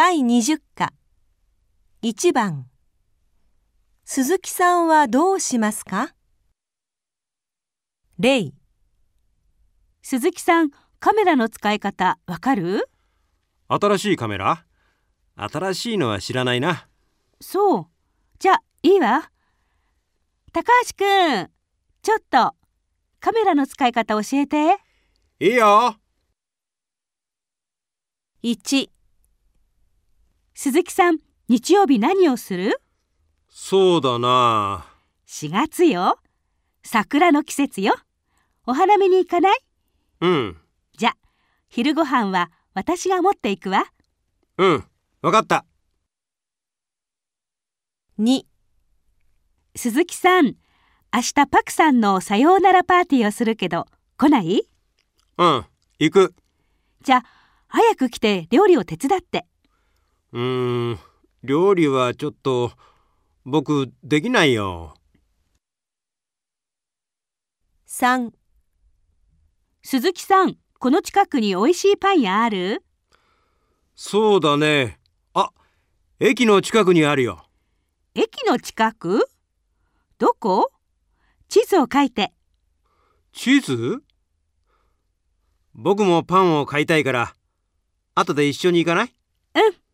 第20課1番鈴木さんはどうしますか？例鈴木さん、カメラの使い方わかる？新しいカメラ？新しいのは知らないな。そう。じゃあ、いいわ。高橋くん、ちょっと、カメラの使い方教えて。いいよ1鈴木さん、日曜日何をする？そうだな。?4 月よ。桜の季節よ。お花見に行かない？うん、じゃ、昼ご飯は私が持っていくわ。うん、わかった。2鈴木さん、明日パクさんのさようならパーティーをするけど、来ない？うん、行く。じゃあ、早く来て料理を手伝って。うーん、料理はちょっと、僕、できないよ。3鈴木さん、この近くに美味しいパン屋ある？そうだね。あ、駅の近くにあるよ。駅の近く？どこ？地図を書いて。地図？僕もパンを買いたいから、後で一緒に行かない？うん。